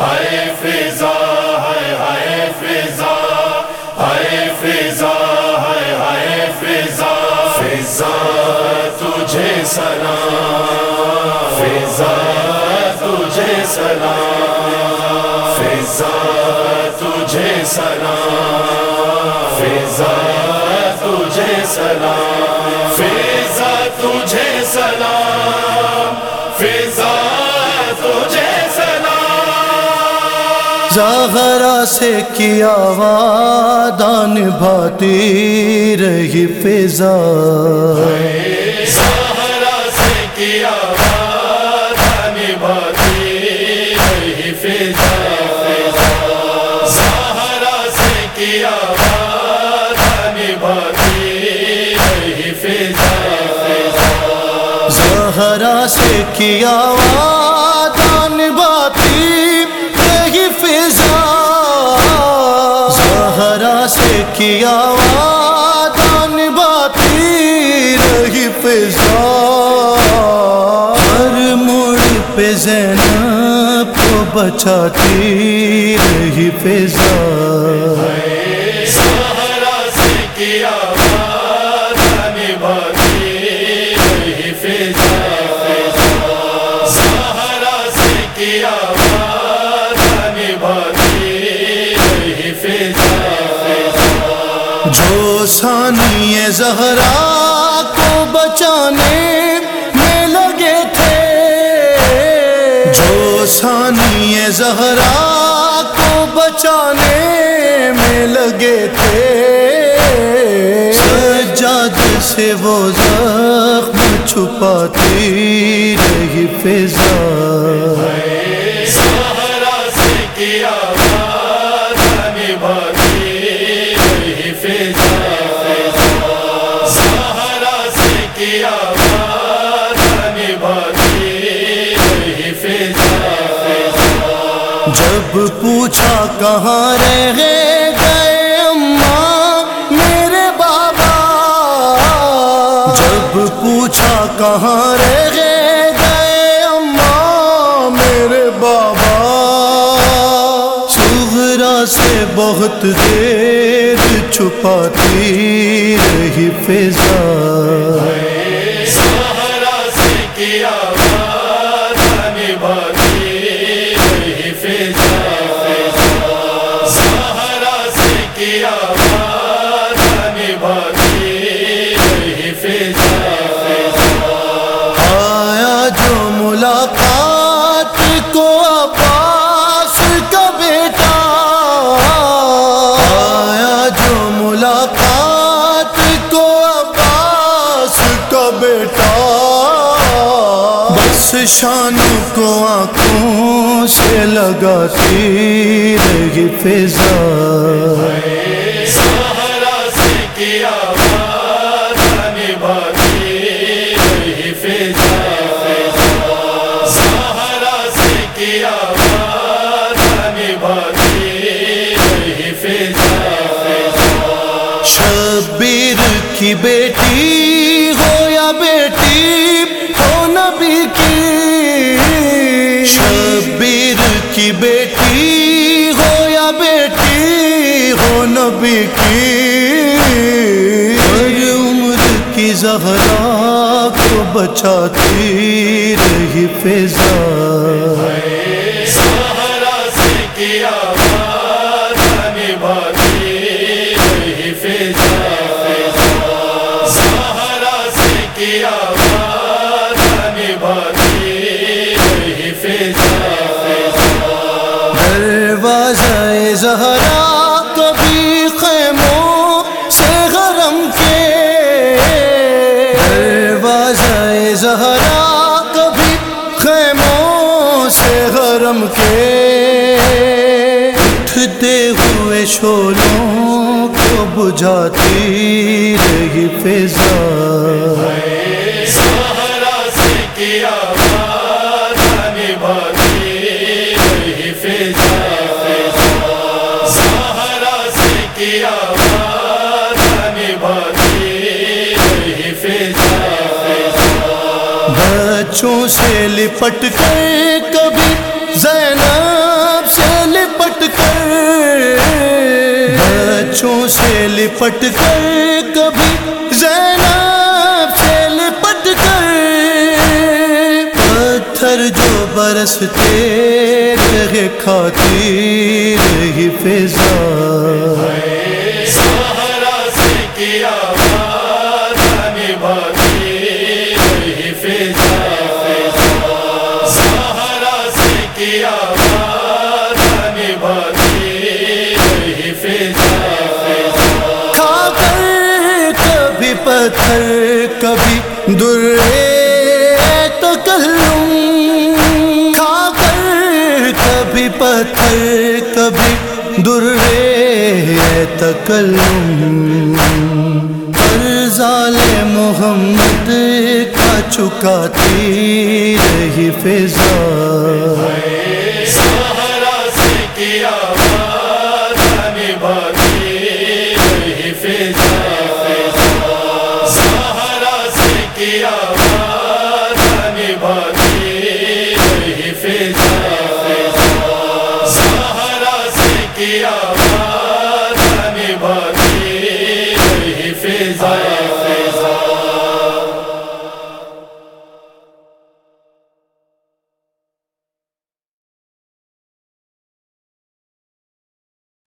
ہائے فضا ہائے ہائے فضا ہائے فضا ہائے ہائے فضا فضا تجھے سلام۔ فضا تجھے سلام۔ فضا تجھے سلام۔ فضا تجھے سلام۔ فضا سے کیا وعدہ نبھاتی رہی فضا؟ سہارا سے کیا وعدہ نبھاتی رہی فضا؟ سہارا سے کیا رہی فضا؟ زہرا سے کیا سے کیا وعدہ نبھاتی رہی فضا۔ ہر موڑ پہ زینب کو بچاتی رہی فضا۔ سہارا سے کیا زہرا کو بچانے میں لگے تھے۔ جو ثانی زہرا کو بچانے میں لگے تھے۔ سجاد سے وہ زخم چھپاتی رہی فضا۔ جب پوچھا کہاں رہ گئے اماں، میرے بابا۔ جب پوچھا کہاں رہ گئے اماں، میرے بابا۔ سغرا سے بہت دیر چھپاتی رہی فضا۔ شانوں کو آنکھوں سے لگاتی رہی فضا۔ سہارا سے کیا وعدہ نبھاتی بیٹی ہو یا بیٹی ہو نبی کی؟ ہر عمر کی زہرا کو بچاتی رہی فضا۔ سہارا سے کیا نبھاتی رہی فضا۔ زہرا کبھی خیموں سے غرم کے دروازہ زہرا کبھی خیموں سے غرم کے اٹھتے ہوئے شولوں کو بجھاتی رہی فضا۔ بچوں سے لپٹ کر کبھی زینب سے لپٹ کر بچوں سے لپٹ کر کبھی زینب سے لپٹ کر پتھر جو برستے رہے کھاتی رہی فضا پتھر کبھی درے تکلم کھا کر کبھی پتھر، کبھی درے تکلم ارزال محمد کا چکاتی رہی فضا۔ کی آواز نبھاتی رہی فضا سہارا سے کی آواز نبھاتی رہی فضا